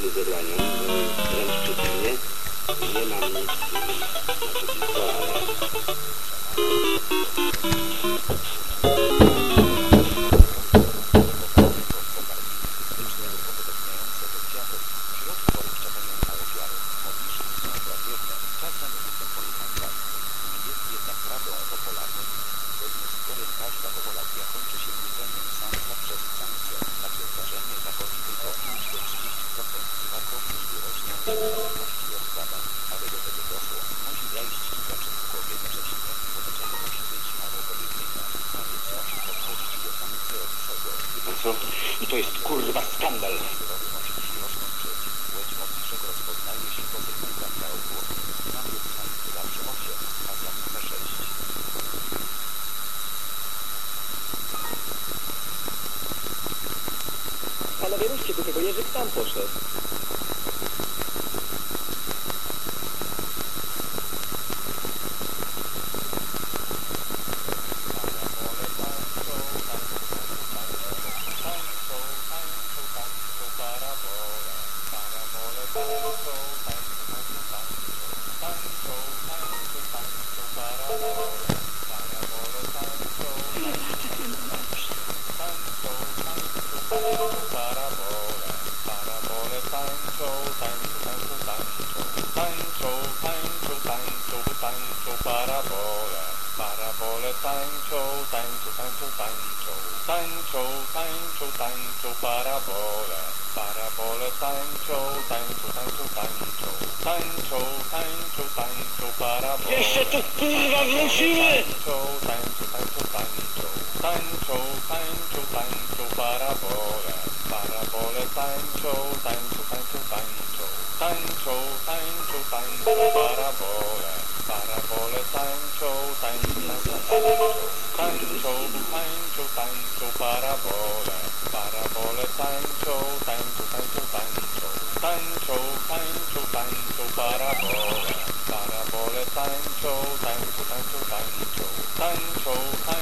miles de. I to jest kurwa skandal. Panowie, ruszcie do tego, Jerzyk sam poszedł. Sancho, Sancho, Sancho, Sancho, Sancho, Sancho, Sancho, Sancho, Sancho, tańczą, tańczą, tańczą, tańczą, tańczą, tańczą, parabole, parabole tańczą, tańczą, tańczą, tańczą, tańczą, tańczą, tańczą, parabole. Jeszcze tu kurwa wrócimy! Tańczą, tańczą, tańczą, tańczą, tańczą, tańczą, tańczą, parabole, parabole tańczą, tańczą, tańczą, tańczą, tańczą, tańczą, tańczą, parabole, parabole tańczą, tańczą, tańczą, tańczą, parabole, parabole, tancho, tancho, tancho, tancho, tancho, tancho.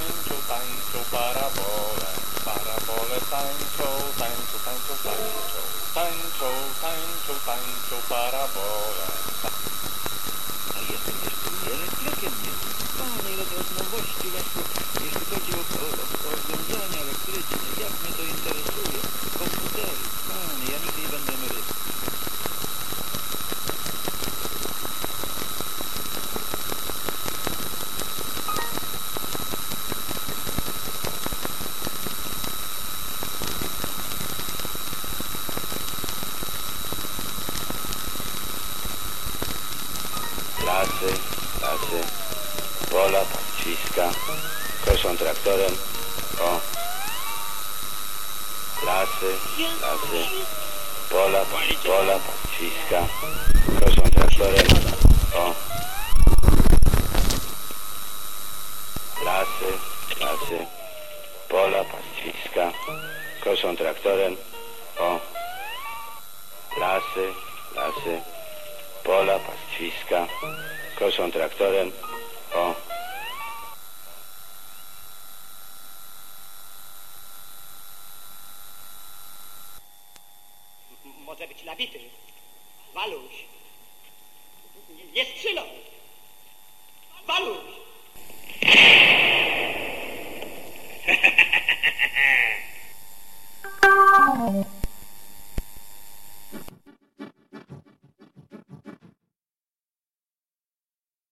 lasy, lasy, pola, świska, koszą traktorem, o, lasy, lasy, pola, pola, świska, koszą traktorem, Köszönt, rektorem. A